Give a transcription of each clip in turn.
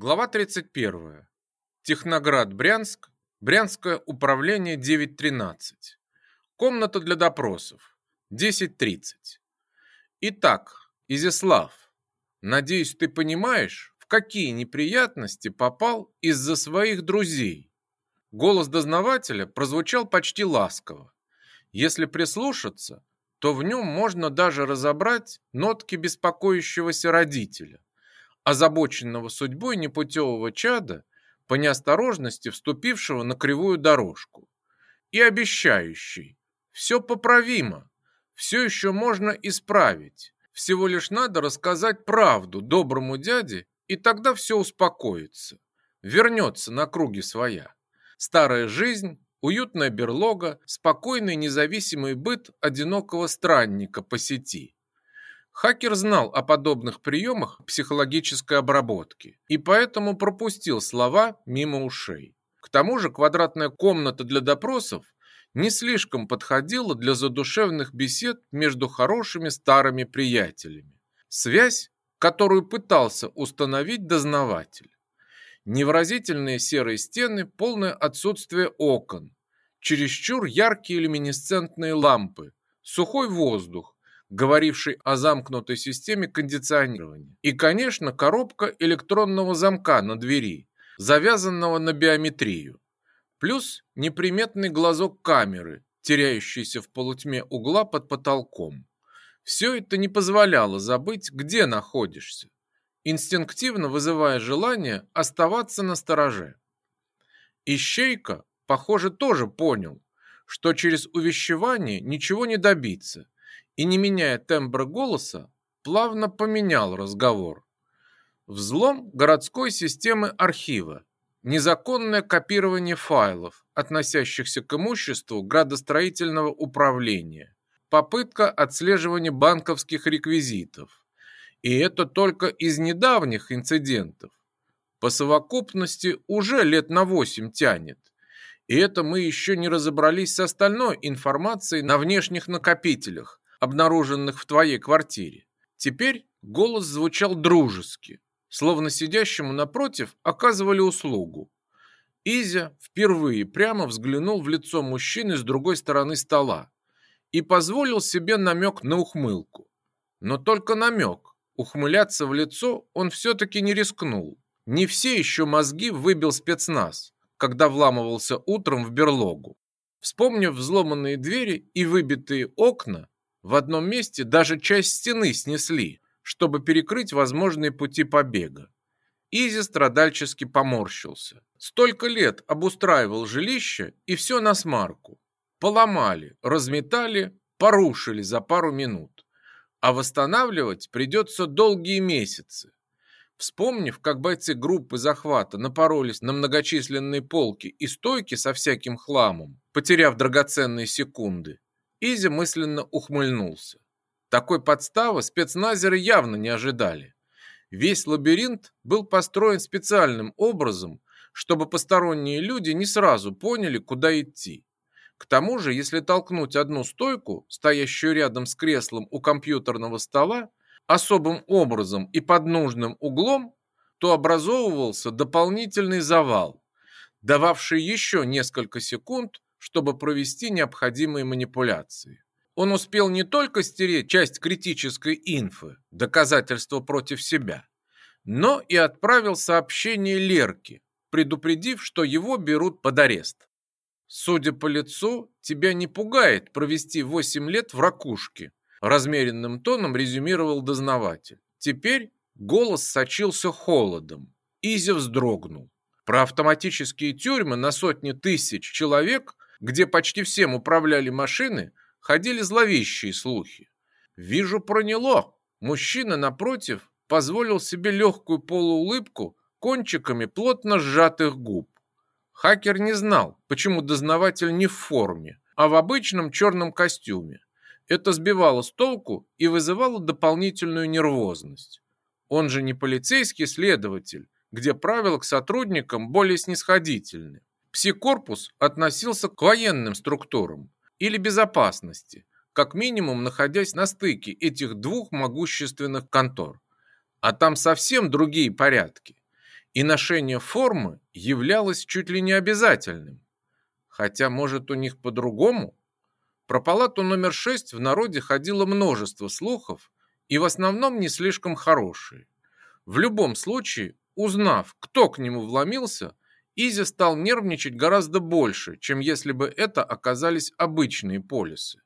Глава 31. Техноград, Брянск. Брянское управление 9.13. Комната для допросов. 10.30. Итак, Изяслав, надеюсь, ты понимаешь, в какие неприятности попал из-за своих друзей. Голос дознавателя прозвучал почти ласково. Если прислушаться, то в нем можно даже разобрать нотки беспокоящегося родителя озабоченного судьбой непутевого чада по неосторожности вступившего на кривую дорожку, и обещающий «все поправимо, все еще можно исправить, всего лишь надо рассказать правду доброму дяде, и тогда все успокоится, вернется на круги своя. Старая жизнь, уютная берлога, спокойный независимый быт одинокого странника по сети» Хакер знал о подобных приемах психологической обработки и поэтому пропустил слова мимо ушей. К тому же квадратная комната для допросов не слишком подходила для задушевных бесед между хорошими старыми приятелями. Связь, которую пытался установить дознаватель. Невразительные серые стены, полное отсутствие окон, чересчур яркие люминесцентные лампы, сухой воздух, говоривший о замкнутой системе кондиционирования. И, конечно, коробка электронного замка на двери, завязанного на биометрию. Плюс неприметный глазок камеры, теряющийся в полутьме угла под потолком. Все это не позволяло забыть, где находишься, инстинктивно вызывая желание оставаться на стороже. Ищейка, похоже, тоже понял, что через увещевание ничего не добиться – и не меняя тембра голоса, плавно поменял разговор. Взлом городской системы архива, незаконное копирование файлов, относящихся к имуществу градостроительного управления, попытка отслеживания банковских реквизитов. И это только из недавних инцидентов. По совокупности уже лет на 8 тянет. И это мы еще не разобрались с остальной информацией на внешних накопителях, обнаруженных в твоей квартире. Теперь голос звучал дружески, словно сидящему напротив оказывали услугу. Изя впервые прямо взглянул в лицо мужчины с другой стороны стола и позволил себе намек на ухмылку. Но только намек. Ухмыляться в лицо он все-таки не рискнул. Не все еще мозги выбил спецназ, когда вламывался утром в берлогу. Вспомнив взломанные двери и выбитые окна, в одном месте даже часть стены снесли, чтобы перекрыть возможные пути побега. Изи страдальчески поморщился. Столько лет обустраивал жилище, и все на смарку. Поломали, разметали, порушили за пару минут. А восстанавливать придется долгие месяцы. Вспомнив, как бойцы группы захвата напоролись на многочисленные полки и стойки со всяким хламом, потеряв драгоценные секунды, Изи мысленно ухмыльнулся. Такой подставы спецназеры явно не ожидали. Весь лабиринт был построен специальным образом, чтобы посторонние люди не сразу поняли, куда идти. К тому же, если толкнуть одну стойку, стоящую рядом с креслом у компьютерного стола, особым образом и под нужным углом, то образовывался дополнительный завал, дававший еще несколько секунд чтобы провести необходимые манипуляции. Он успел не только стереть часть критической инфы, доказательства против себя, но и отправил сообщение Лерке, предупредив, что его берут под арест. Судя по лицу, тебя не пугает провести 8 лет в ракушке, размеренным тоном резюмировал дознаватель. Теперь голос сочился холодом. Изя вздрогнул. Про автоматические тюрьмы на сотни тысяч человек где почти всем управляли машины, ходили зловещие слухи. Вижу, проняло. Мужчина, напротив, позволил себе легкую полуулыбку кончиками плотно сжатых губ. Хакер не знал, почему дознаватель не в форме, а в обычном черном костюме. Это сбивало с толку и вызывало дополнительную нервозность. Он же не полицейский следователь, где правила к сотрудникам более снисходительны. Псикорпус относился к военным структурам или безопасности, как минимум находясь на стыке этих двух могущественных контор. А там совсем другие порядки, и ношение формы являлось чуть ли не обязательным. Хотя, может, у них по-другому? Про палату номер 6 в народе ходило множество слухов, и в основном не слишком хорошие. В любом случае, узнав, кто к нему вломился, Изи стал нервничать гораздо больше, чем если бы это оказались обычные полисы.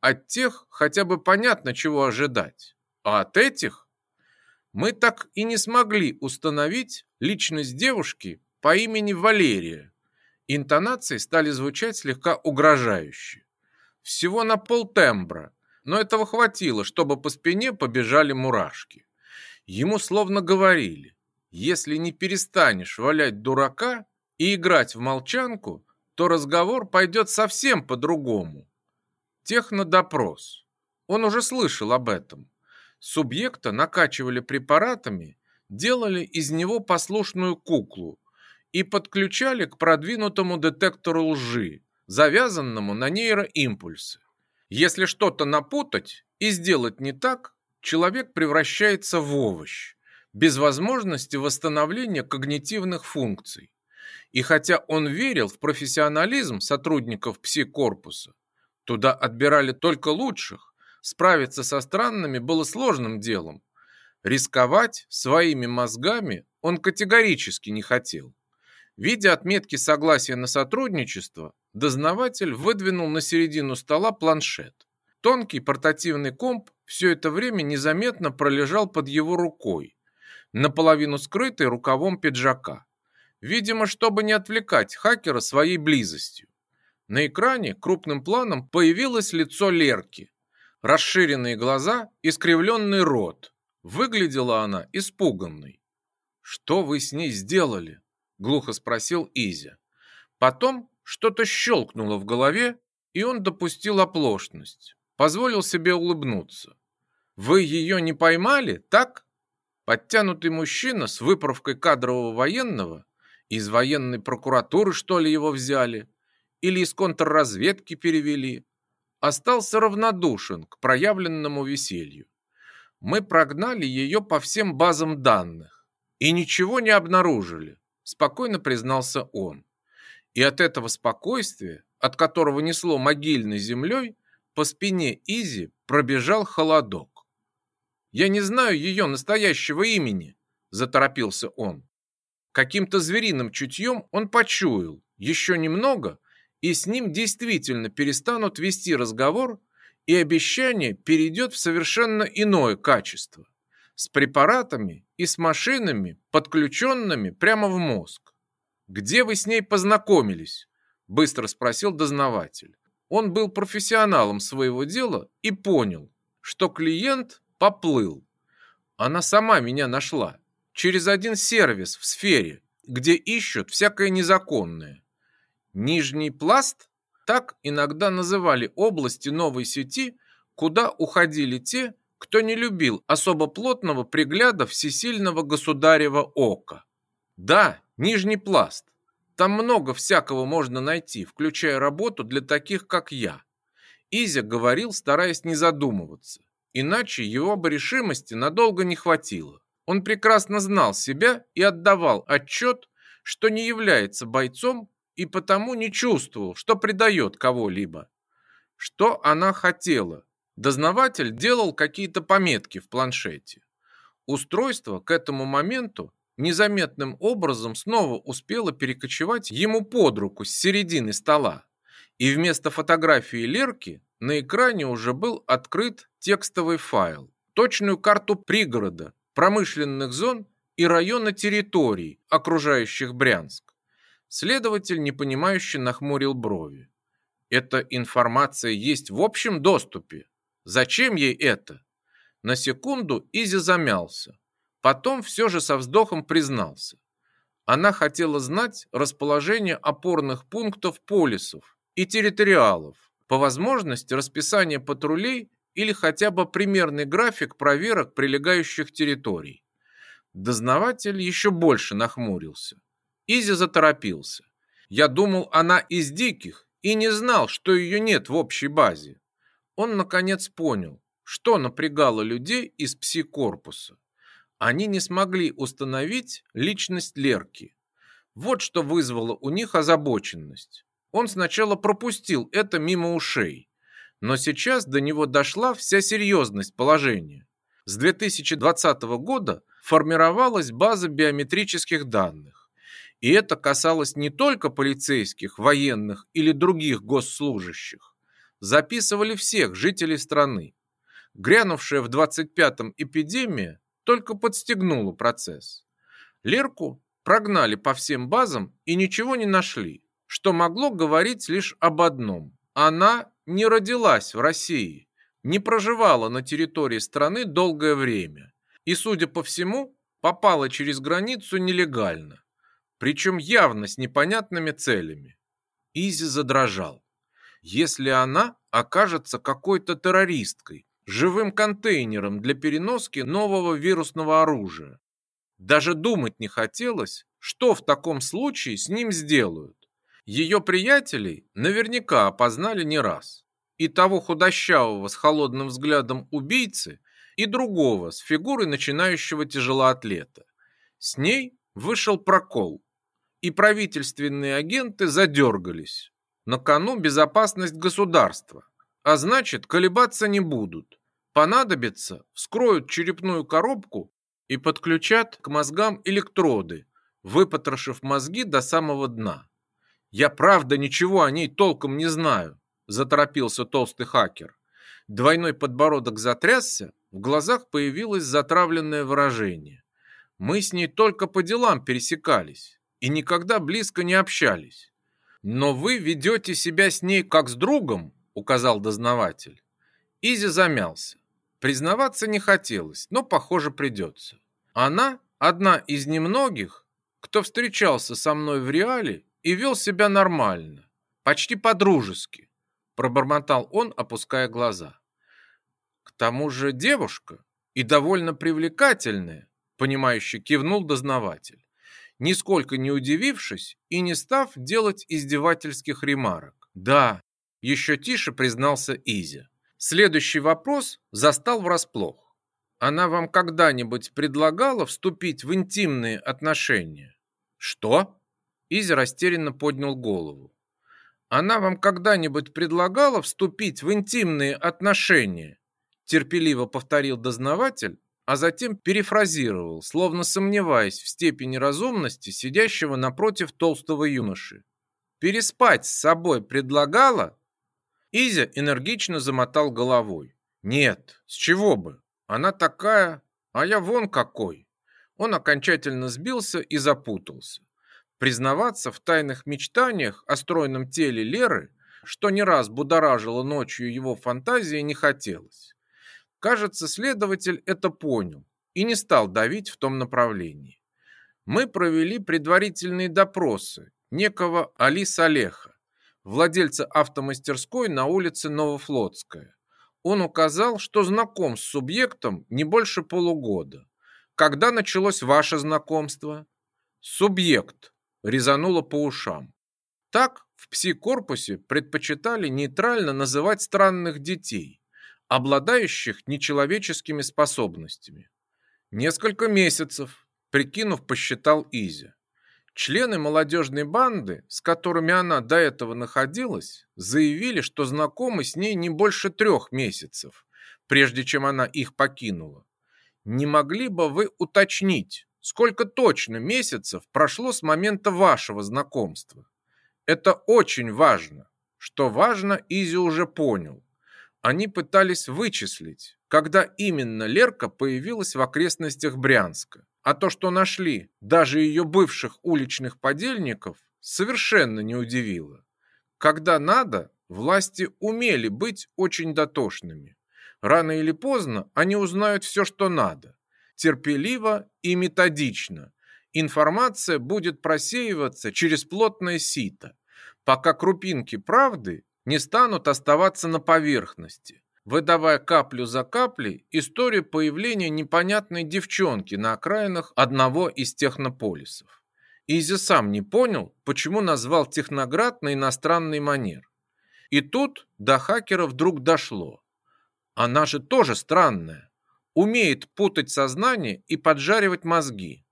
От тех хотя бы понятно, чего ожидать. А от этих мы так и не смогли установить личность девушки по имени Валерия. Интонации стали звучать слегка угрожающе. Всего на полтембра, но этого хватило, чтобы по спине побежали мурашки. Ему словно говорили если не перестанешь валять дурака и играть в молчанку, то разговор пойдет совсем по-другому. Технодопрос. Он уже слышал об этом. Субъекта накачивали препаратами, делали из него послушную куклу и подключали к продвинутому детектору лжи, завязанному на нейроимпульсы. Если что-то напутать и сделать не так, человек превращается в овощ, без возможности восстановления когнитивных функций. И хотя он верил в профессионализм сотрудников пси-корпуса, туда отбирали только лучших, справиться со странными было сложным делом. Рисковать своими мозгами он категорически не хотел. Видя отметки согласия на сотрудничество, дознаватель выдвинул на середину стола планшет. Тонкий портативный комп все это время незаметно пролежал под его рукой, наполовину скрытой рукавом пиджака. Видимо, чтобы не отвлекать хакера своей близостью. На экране крупным планом появилось лицо Лерки. Расширенные глаза, искривленный рот. Выглядела она испуганной. «Что вы с ней сделали?» – глухо спросил Изя. Потом что-то щелкнуло в голове, и он допустил оплошность. Позволил себе улыбнуться. «Вы ее не поймали, так?» Подтянутый мужчина с выправкой кадрового военного? Из военной прокуратуры, что ли, его взяли? Или из контрразведки перевели? Остался равнодушен к проявленному веселью. Мы прогнали ее по всем базам данных и ничего не обнаружили, спокойно признался он. И от этого спокойствия, от которого несло могильной землей, по спине Изи пробежал холодок. «Я не знаю ее настоящего имени», – заторопился он. Каким-то звериным чутьем он почуял, еще немного, и с ним действительно перестанут вести разговор, и обещание перейдет в совершенно иное качество. С препаратами и с машинами, подключенными прямо в мозг. «Где вы с ней познакомились?» – быстро спросил дознаватель. Он был профессионалом своего дела и понял, что клиент поплыл. Она сама меня нашла. Через один сервис в сфере, где ищут всякое незаконное. Нижний пласт – так иногда называли области новой сети, куда уходили те, кто не любил особо плотного пригляда всесильного государева ока. Да, нижний пласт. Там много всякого можно найти, включая работу для таких, как я. Изя говорил, стараясь не задумываться. Иначе его бы решимости надолго не хватило. Он прекрасно знал себя и отдавал отчет, что не является бойцом и потому не чувствовал, что предает кого-либо. Что она хотела? Дознаватель делал какие-то пометки в планшете. Устройство к этому моменту незаметным образом снова успело перекочевать ему под руку с середины стола. И вместо фотографии Лерки на экране уже был открыт текстовый файл, точную карту пригорода, промышленных зон и района территорий, окружающих Брянск. Следователь, непонимающе, нахмурил брови. Эта информация есть в общем доступе. Зачем ей это? На секунду Изи замялся. Потом все же со вздохом признался. Она хотела знать расположение опорных пунктов полисов и территориалов, по возможности расписание патрулей или хотя бы примерный график проверок прилегающих территорий. Дознаватель еще больше нахмурился. Изи заторопился. Я думал, она из диких и не знал, что ее нет в общей базе. Он, наконец, понял, что напрягало людей из пси-корпуса. Они не смогли установить личность Лерки. Вот что вызвало у них озабоченность. Он сначала пропустил это мимо ушей, но сейчас до него дошла вся серьезность положения. С 2020 года формировалась база биометрических данных. И это касалось не только полицейских, военных или других госслужащих. Записывали всех жителей страны. Грянувшая в 25-м эпидемия только подстегнула процесс. Лерку прогнали по всем базам и ничего не нашли что могло говорить лишь об одном. Она не родилась в России, не проживала на территории страны долгое время и, судя по всему, попала через границу нелегально, причем явно с непонятными целями. Изи задрожал. Если она окажется какой-то террористкой, живым контейнером для переноски нового вирусного оружия. Даже думать не хотелось, что в таком случае с ним сделают. Ее приятелей наверняка опознали не раз. И того худощавого с холодным взглядом убийцы, и другого с фигурой начинающего тяжелоатлета. С ней вышел прокол, и правительственные агенты задергались. На кону безопасность государства, а значит колебаться не будут. Понадобится, вскроют черепную коробку и подключат к мозгам электроды, выпотрошив мозги до самого дна. «Я правда ничего о ней толком не знаю», — заторопился толстый хакер. Двойной подбородок затрясся, в глазах появилось затравленное выражение. «Мы с ней только по делам пересекались и никогда близко не общались. Но вы ведете себя с ней как с другом», — указал дознаватель. Изи замялся. Признаваться не хотелось, но, похоже, придется. Она одна из немногих, кто встречался со мной в реале и вел себя нормально, почти по-дружески, пробормотал он, опуская глаза. К тому же девушка и довольно привлекательная, понимающе кивнул дознаватель, нисколько не удивившись и не став делать издевательских ремарок. Да, еще тише признался Изя. Следующий вопрос застал врасплох. Она вам когда-нибудь предлагала вступить в интимные отношения? Что? Изи растерянно поднял голову. «Она вам когда-нибудь предлагала вступить в интимные отношения?» Терпеливо повторил дознаватель, а затем перефразировал, словно сомневаясь в степени разумности сидящего напротив толстого юноши. «Переспать с собой предлагала?» Изя энергично замотал головой. «Нет, с чего бы? Она такая, а я вон какой!» Он окончательно сбился и запутался. Признаваться в тайных мечтаниях о стройном теле Леры, что не раз будоражило ночью его фантазии, не хотелось. Кажется, следователь это понял и не стал давить в том направлении. Мы провели предварительные допросы некого Алиса Салеха, владельца автомастерской на улице Новофлотская. Он указал, что знаком с субъектом не больше полугода. Когда началось ваше знакомство? Субъект резануло по ушам. Так в пси-корпусе предпочитали нейтрально называть странных детей, обладающих нечеловеческими способностями. Несколько месяцев, прикинув, посчитал Изя. Члены молодежной банды, с которыми она до этого находилась, заявили, что знакомы с ней не больше трех месяцев, прежде чем она их покинула. Не могли бы вы уточнить, Сколько точно месяцев прошло с момента вашего знакомства? Это очень важно. Что важно, Изи уже понял. Они пытались вычислить, когда именно Лерка появилась в окрестностях Брянска. А то, что нашли даже ее бывших уличных подельников, совершенно не удивило. Когда надо, власти умели быть очень дотошными. Рано или поздно они узнают все, что надо терпеливо и методично. Информация будет просеиваться через плотное сито, пока крупинки правды не станут оставаться на поверхности, выдавая каплю за каплей историю появления непонятной девчонки на окраинах одного из технополисов. Изи сам не понял, почему назвал Техноград на иностранный манер. И тут до хакера вдруг дошло. Она же тоже странная умеет путать сознание и поджаривать мозги.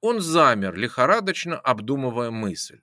Он замер, лихорадочно обдумывая мысль.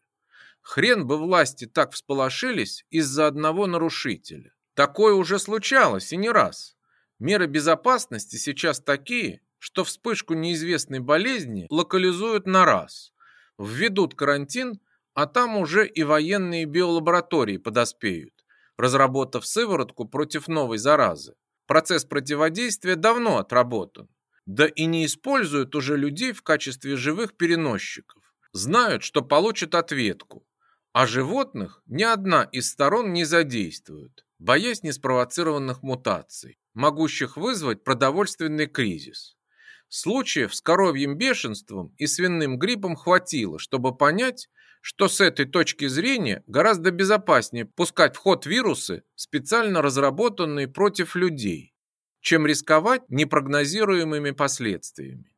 Хрен бы власти так всполошились из-за одного нарушителя. Такое уже случалось и не раз. Меры безопасности сейчас такие, что вспышку неизвестной болезни локализуют на раз. Введут карантин, а там уже и военные биолаборатории подоспеют, разработав сыворотку против новой заразы. Процесс противодействия давно отработан. Да и не используют уже людей в качестве живых переносчиков. Знают, что получат ответку. А животных ни одна из сторон не задействует, боясь неспровоцированных мутаций, могущих вызвать продовольственный кризис. Случаев с коровьим бешенством и свиным гриппом хватило, чтобы понять, что с этой точки зрения гораздо безопаснее пускать в ход вирусы, специально разработанные против людей, чем рисковать непрогнозируемыми последствиями.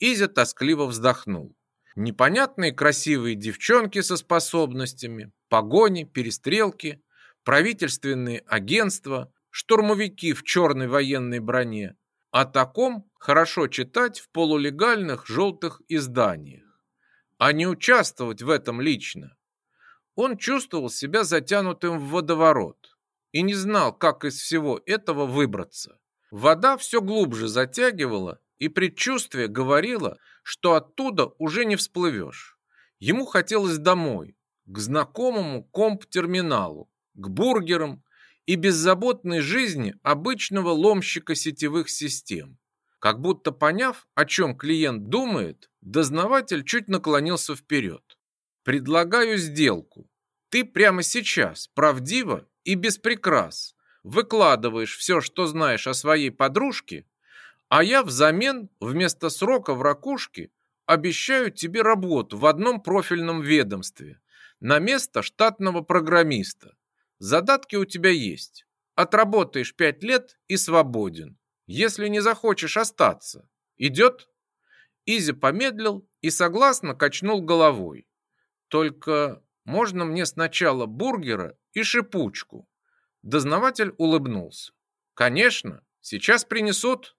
Изя тоскливо вздохнул. Непонятные красивые девчонки со способностями, погони, перестрелки, правительственные агентства, штурмовики в черной военной броне. О таком хорошо читать в полулегальных желтых изданиях а не участвовать в этом лично. Он чувствовал себя затянутым в водоворот и не знал, как из всего этого выбраться. Вода все глубже затягивала, и предчувствие говорило, что оттуда уже не всплывешь. Ему хотелось домой, к знакомому комп-терминалу, к бургерам и беззаботной жизни обычного ломщика сетевых систем. Как будто поняв, о чем клиент думает, дознаватель чуть наклонился вперед. «Предлагаю сделку. Ты прямо сейчас, правдиво и без прикрас, выкладываешь все, что знаешь о своей подружке, а я взамен вместо срока в ракушке обещаю тебе работу в одном профильном ведомстве на место штатного программиста. Задатки у тебя есть. Отработаешь пять лет и свободен если не захочешь остаться. Идет?» Изи помедлил и согласно качнул головой. «Только можно мне сначала бургера и шипучку?» Дознаватель улыбнулся. «Конечно, сейчас принесут».